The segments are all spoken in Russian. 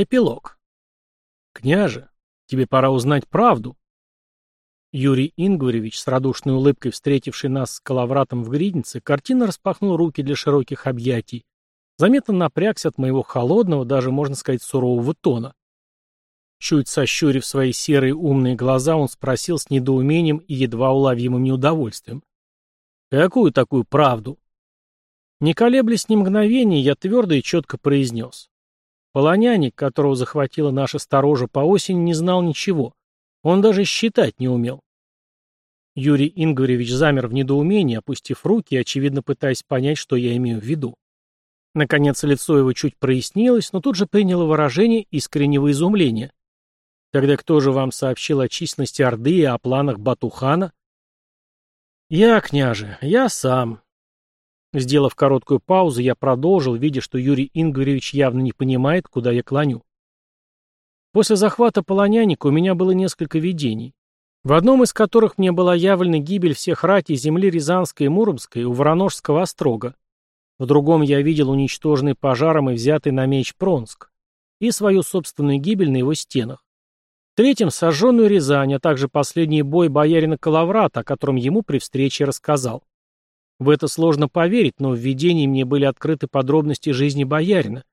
Эпилог. «Княже, тебе пора узнать правду». Юрий Ингваревич, с радушной улыбкой встретивший нас с Калавратом в гриднице, картинно распахнул руки для широких объятий. Заметно напрягся от моего холодного, даже, можно сказать, сурового тона. Чуть сощурив свои серые умные глаза, он спросил с недоумением и едва уловимым неудовольствием. «Какую такую правду?» Не колеблясь ни мгновения, я твердо и четко произнес. Полоняник, которого захватила наша сторожа по осени, не знал ничего. Он даже считать не умел. Юрий Ингваревич замер в недоумении, опустив руки, очевидно пытаясь понять, что я имею в виду. Наконец лицо его чуть прояснилось, но тут же приняло выражение искреннего изумления. Тогда кто же вам сообщил о численности Орды и о планах Батухана? Я, княже, я сам. Сделав короткую паузу, я продолжил, видя, что Юрий Ингваревич явно не понимает, куда я клоню. После захвата Полоняника у меня было несколько видений, в одном из которых мне была явлена гибель всех ратей земли Рязанской и Муромской у Вороножского острога. В другом я видел уничтоженный пожаром и взятый на меч Пронск и свою собственную гибель на его стенах. В третьем — сожженную Рязань, а также последний бой боярина Калаврата, о котором ему при встрече рассказал. В это сложно поверить, но в видении мне были открыты подробности жизни боярина.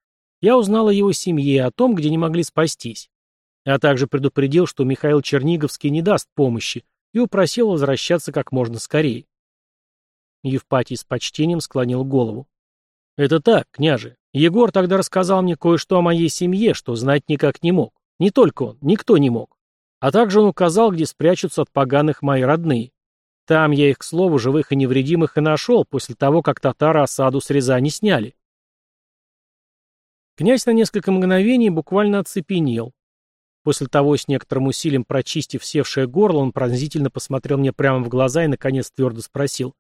Я узнал о его семье, о том, где не могли спастись. А также предупредил, что Михаил Черниговский не даст помощи, и упросил возвращаться как можно скорее. Евпатий с почтением склонил голову. «Это так, княже. Егор тогда рассказал мне кое-что о моей семье, что знать никак не мог. Не только он, никто не мог. А также он указал, где спрячутся от поганых мои родные. Там я их, к слову, живых и невредимых и нашел, после того, как татары осаду с Рязани сняли. Князь на несколько мгновений буквально оцепенел. После того, с некоторым усилием прочистив севшее горло, он пронзительно посмотрел мне прямо в глаза и, наконец, твердо спросил.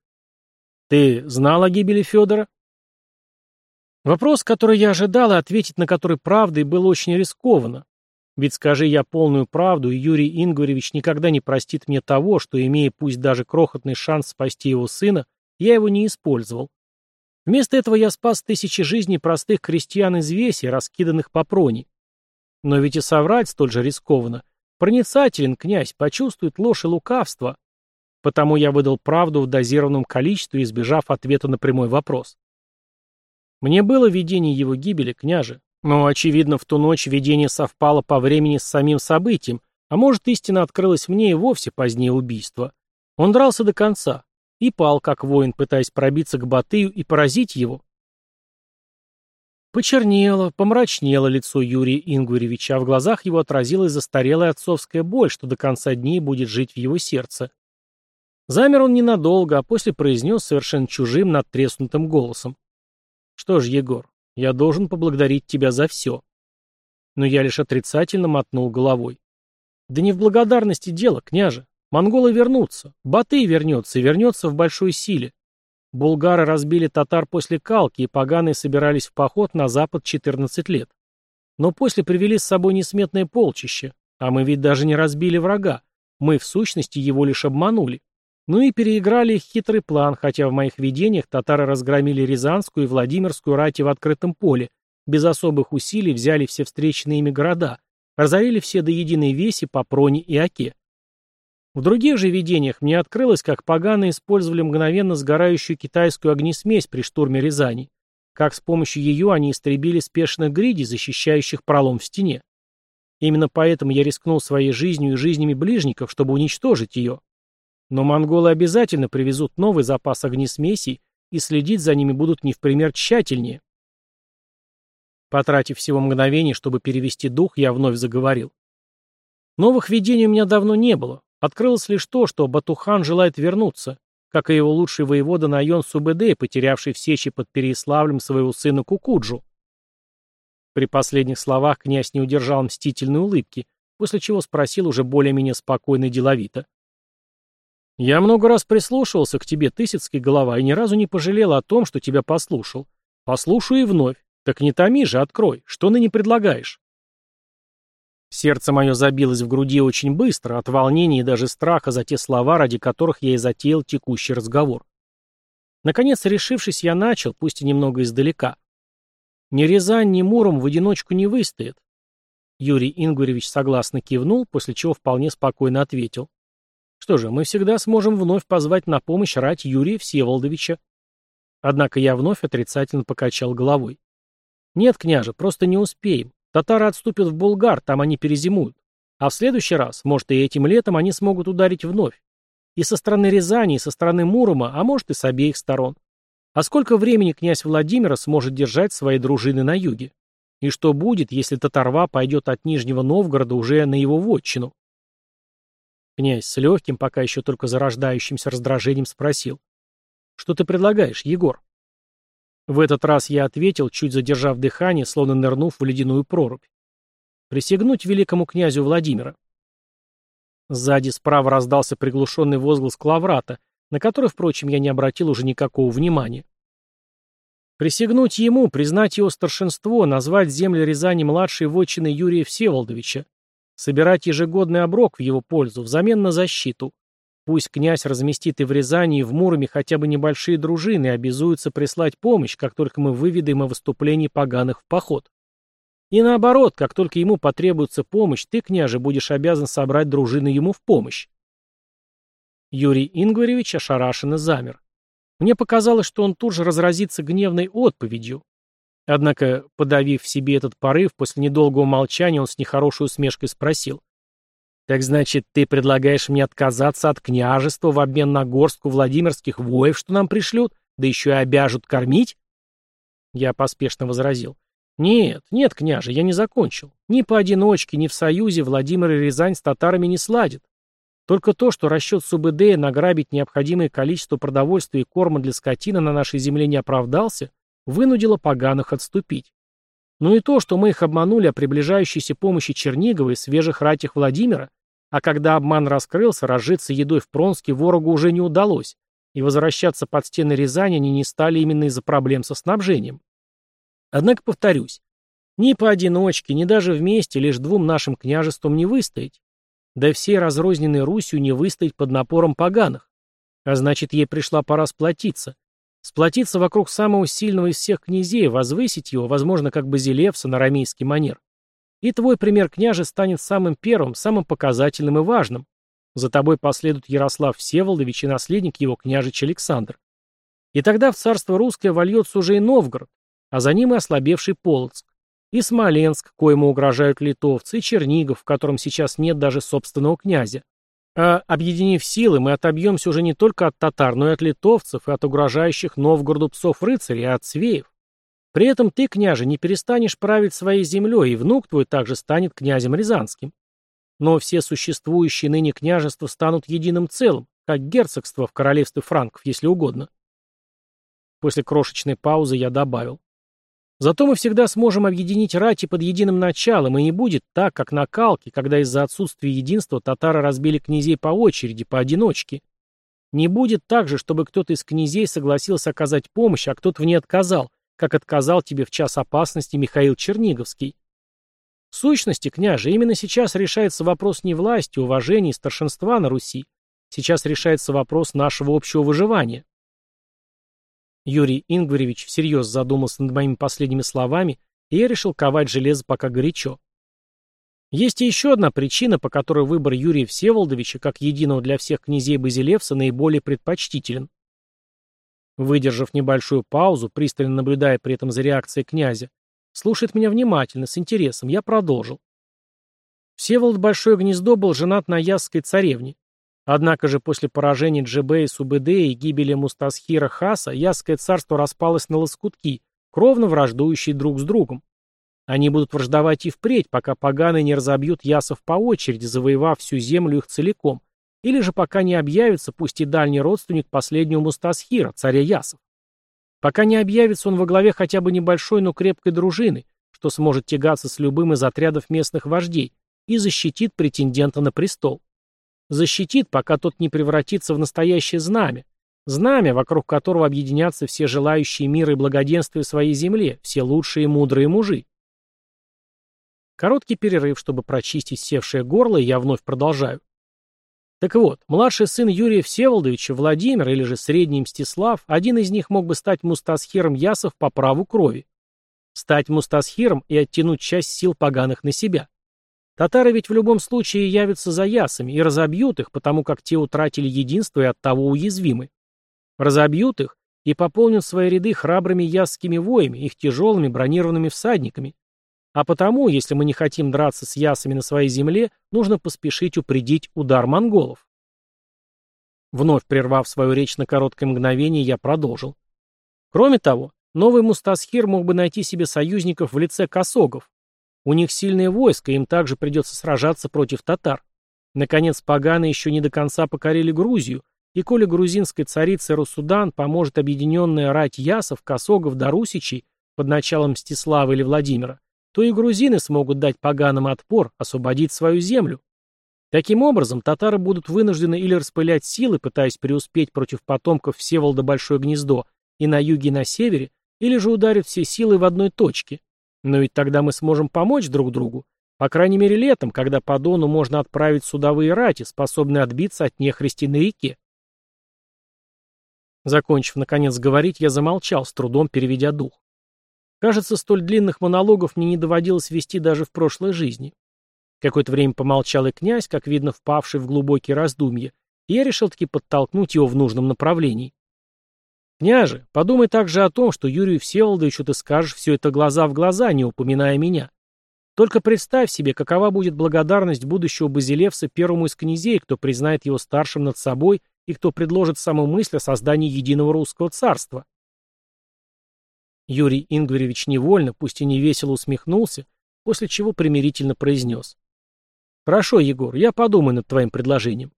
«Ты знал о гибели Федора?» Вопрос, который я ожидал, и ответить на который правдой было очень рискованно. Ведь скажи я полную правду, Юрий Ингваревич никогда не простит мне того, что, имея пусть даже крохотный шанс спасти его сына, я его не использовал. Вместо этого я спас тысячи жизней простых крестьян из веси, раскиданных по проне. Но ведь и соврать столь же рискованно. Проницателен князь, почувствует ложь и лукавство. Потому я выдал правду в дозированном количестве, избежав ответа на прямой вопрос. Мне было видение его гибели, княже, но, очевидно, в ту ночь видение совпало по времени с самим событием, а может, истина открылась мне и вовсе позднее убийства. Он дрался до конца и пал, как воин, пытаясь пробиться к Батыю и поразить его. Почернело, помрачнело лицо Юрия Ингваревича, а в глазах его отразилась застарелая отцовская боль, что до конца дней будет жить в его сердце. Замер он ненадолго, а после произнес совершенно чужим, надтреснутым голосом. «Что ж, Егор, я должен поблагодарить тебя за все. Но я лишь отрицательно мотнул головой. Да не в благодарности дело, княже. Монголы вернутся. Батый вернется и вернется в большой силе. Булгары разбили татар после Калки, и поганые собирались в поход на запад 14 лет. Но после привели с собой несметное полчище. А мы ведь даже не разбили врага. Мы, в сущности, его лишь обманули. Ну и переиграли их хитрый план, хотя в моих видениях татары разгромили Рязанскую и Владимирскую рати в открытом поле, без особых усилий взяли все встреченные ими города, разорили все до единой веси по Проне и Оке. В других же видениях мне открылось, как поганые использовали мгновенно сгорающую китайскую огнесмесь при штурме Рязани, как с помощью ее они истребили спешных гриди, защищающих пролом в стене. Именно поэтому я рискнул своей жизнью и жизнями ближников, чтобы уничтожить ее. Но монголы обязательно привезут новый запас огнесмесей, и следить за ними будут не в пример тщательнее. Потратив всего мгновение, чтобы перевести дух, я вновь заговорил. Новых видений у меня давно не было. Открылось лишь то, что Батухан желает вернуться, как и его лучший воевода Найон Субэдэ, потерявший в сече под Переяславлем своего сына Кукуджу. При последних словах князь не удержал мстительной улыбки, после чего спросил уже более-менее спокойно и деловито. Я много раз прислушивался к тебе, Тысяцкий голова, и ни разу не пожалел о том, что тебя послушал. Послушаю и вновь. Так не томи же, открой. Что ныне предлагаешь? Сердце мое забилось в груди очень быстро, от волнения и даже страха за те слова, ради которых я и затеял текущий разговор. Наконец, решившись, я начал, пусть и немного издалека. Ни Рязань, ни Муром в одиночку не выстоят. Юрий Ингваревич согласно кивнул, после чего вполне спокойно ответил. Что же, мы всегда сможем вновь позвать на помощь рать Юрия Всеволодовича. Однако я вновь отрицательно покачал головой. Нет, княже, просто не успеем. Татары отступят в Булгар, там они перезимуют. А в следующий раз, может и этим летом, они смогут ударить вновь. И со стороны Рязани, и со стороны Мурома, а может и с обеих сторон. А сколько времени князь Владимира сможет держать свои дружины на юге? И что будет, если Татарва пойдет от Нижнего Новгорода уже на его вотчину? Князь с легким, пока еще только зарождающимся раздражением спросил. «Что ты предлагаешь, Егор?» В этот раз я ответил, чуть задержав дыхание, словно нырнув в ледяную прорубь. «Присягнуть великому князю Владимира». Сзади справа раздался приглушенный возглас Клаврата, на который, впрочем, я не обратил уже никакого внимания. Присягнуть ему, признать его старшинство, назвать земли Рязани младшей вотчиной Юрия Всеволодовича, собирать ежегодный оброк в его пользу, взамен на защиту. Пусть князь разместит и в Рязани, и в Муроме хотя бы небольшие дружины и обязуется прислать помощь, как только мы выведаем о выступлении поганых в поход. И наоборот, как только ему потребуется помощь, ты, княже, будешь обязан собрать дружины ему в помощь. Юрий Ингваревич ошарашенно замер. Мне показалось, что он тут же разразится гневной отповедью. Однако, подавив в себе этот порыв, после недолгого молчания он с нехорошей усмешкой спросил. «Так значит, ты предлагаешь мне отказаться от княжества в обмен на горстку владимирских воев, что нам пришлют, да еще и обяжут кормить?» Я поспешно возразил. «Нет, нет, княже, я не закончил. Ни поодиночке, ни в союзе Владимир и Рязань с татарами не сладят. Только то, что расчет СУБД награбить необходимое количество продовольствия и корма для скотины на нашей земле не оправдался, вынудило поганых отступить. Ну и то, что мы их обманули о приближающейся помощи Чернигова и свежих ратях Владимира, а когда обман раскрылся, разжиться едой в Пронске ворогу уже не удалось, и возвращаться под стены Рязани они не стали именно из-за проблем со снабжением. Однако, повторюсь, ни поодиночке, ни даже вместе лишь двум нашим княжествам не выстоять. Да всей разрозненной Русью не выстоять под напором поганых. А значит, ей пришла пора сплотиться. Сплотиться вокруг самого сильного из всех князей, возвысить его, возможно, как Базилевса на рамейский манер. И твой пример, княже, станет самым первым, самым показательным и важным. За тобой последует Ярослав Всеволодович и наследник его, княжич Александр. И тогда в царство русское вольется уже и Новгород, а за ним и ослабевший Полоцк. И Смоленск, коему угрожают литовцы, и Чернигов, в котором сейчас нет даже собственного князя. А объединив силы, мы отобьемся уже не только от татар, но и от литовцев, и от угрожающих Новгороду псов-рыцарей, и от свеев. При этом ты, княже, не перестанешь править своей землей, и внук твой также станет князем Рязанским. Но все существующие ныне княжества станут единым целым, как герцогство в королевстве франков, если угодно. После крошечной паузы я добавил. Зато мы всегда сможем объединить рати под единым началом, и не будет так, как на Калке, когда из-за отсутствия единства татары разбили князей по очереди, поодиночке. Не будет так же, чтобы кто-то из князей согласился оказать помощь, а кто-то в ней отказал, как отказал тебе в час опасности Михаил Черниговский. В сущности, княже, именно сейчас решается вопрос не власти, уважения и старшинства на Руси. Сейчас решается вопрос нашего общего выживания. Юрий Ингваревич всерьез задумался над моими последними словами, и я решил ковать железо пока горячо. Есть и еще одна причина, по которой выбор Юрия Всеволодовича как единого для всех князей Базилевса наиболее предпочтителен. Выдержав небольшую паузу, пристально наблюдая при этом за реакцией князя, слушает меня внимательно, с интересом, я продолжил. Всеволод Большое Гнездо был женат на Ясской царевне. Однако же после поражения Джебе и и гибели Мустасхира Хаса Ясское царство распалось на лоскутки, кровно враждующие друг с другом. Они будут враждовать и впредь, пока поганые не разобьют ясов по очереди, завоевав всю землю их целиком, или же пока не объявится, пусть и дальний родственник последнего Мустасхира, царя ясов. Пока не объявится он во главе хотя бы небольшой, но крепкой дружины, что сможет тягаться с любым из отрядов местных вождей и защитит претендента на престол. Защитит, пока тот не превратится в настоящее знамя. Знамя, вокруг которого объединятся все желающие мира и благоденствия своей земле, все лучшие и мудрые мужи. Короткий перерыв, чтобы прочистить севшее горло, я вновь продолжаю. Так вот, младший сын Юрия Всеволодовича, Владимир, или же средний Мстислав, один из них мог бы стать Мустасхиром Ясов по праву крови. Стать Мустасхиром и оттянуть часть сил поганых на себя. Татары ведь в любом случае явятся за ясами и разобьют их, потому как те утратили единство и оттого уязвимы. Разобьют их и пополнят свои ряды храбрыми ясскими воями, их тяжелыми бронированными всадниками. А потому, если мы не хотим драться с ясами на своей земле, нужно поспешить упредить удар монголов. Вновь прервав свою речь на короткое мгновение, я продолжил. Кроме того, новый Мустасхир мог бы найти себе союзников в лице косогов. У них сильное войско, им также придется сражаться против татар. Наконец, поганы еще не до конца покорили Грузию, и коли грузинской царице Русудан поможет объединенная рать ясов, косогов да под началом Мстислава или Владимира, то и грузины смогут дать поганам отпор, освободить свою землю. Таким образом, татары будут вынуждены или распылять силы, пытаясь преуспеть против потомков Всеволода Большое Гнездо и на юге, и на севере, или же ударят все силы в одной точке. Но ведь тогда мы сможем помочь друг другу. По крайней мере летом, когда по Дону можно отправить судовые рати, способные отбиться от нехристи на реке. Закончив, наконец, говорить, я замолчал, с трудом переведя дух. Кажется, столь длинных монологов мне не доводилось вести даже в прошлой жизни. Какое-то время помолчал и князь, как видно, впавший в глубокие раздумья, и я решил таки подтолкнуть его в нужном направлении. «Княже, подумай также о том, что Юрию Всеволодовичу ты скажешь все это глаза в глаза, не упоминая меня. Только представь себе, какова будет благодарность будущего Базилевса первому из князей, кто признает его старшим над собой и кто предложит саму мысль о создании единого русского царства». Юрий Ингваревич невольно, пусть и невесело усмехнулся, после чего примирительно произнес. «Хорошо, Егор, я подумаю над твоим предложением».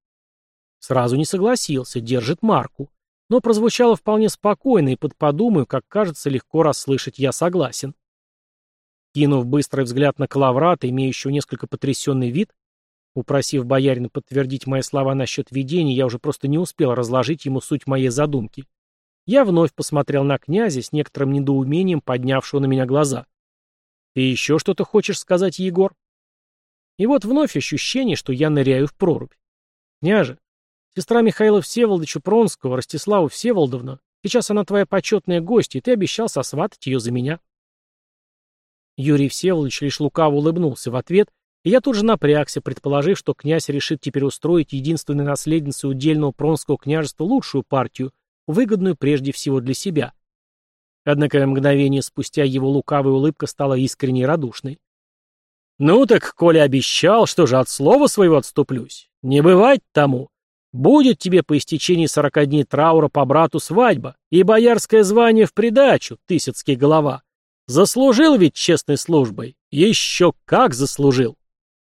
Сразу не согласился, держит марку. Но прозвучало вполне спокойно, и под «подумаю», как кажется, легко расслышать «я согласен». Кинув быстрый взгляд на Калаврата, имеющего несколько потрясенный вид, упросив боярина подтвердить мои слова насчет видения, я уже просто не успел разложить ему суть моей задумки. Я вновь посмотрел на князя с некоторым недоумением, поднявшего на меня глаза. «Ты еще что-то хочешь сказать, Егор?» И вот вновь ощущение, что я ныряю в прорубь. Княже, сестра Михаила Всеволодовича Пронского, Ростислава Всеволодовна, сейчас она твоя почетная гостья, и ты обещал сосватать ее за меня. Юрий Всеволодович лишь лукаво улыбнулся в ответ, и я тут же напрягся, предположив, что князь решит теперь устроить единственной наследницей удельного Пронского княжества лучшую партию, выгодную прежде всего для себя. Однако мгновение спустя его лукавая улыбка стала искренней и радушной. «Ну так, коли обещал, что же от слова своего отступлюсь? Не бывать тому. Будет тебе по истечении сорока дней траура по брату свадьба и боярское звание в придачу, тысяцкий голова. Заслужил ведь честной службой? Еще как заслужил!»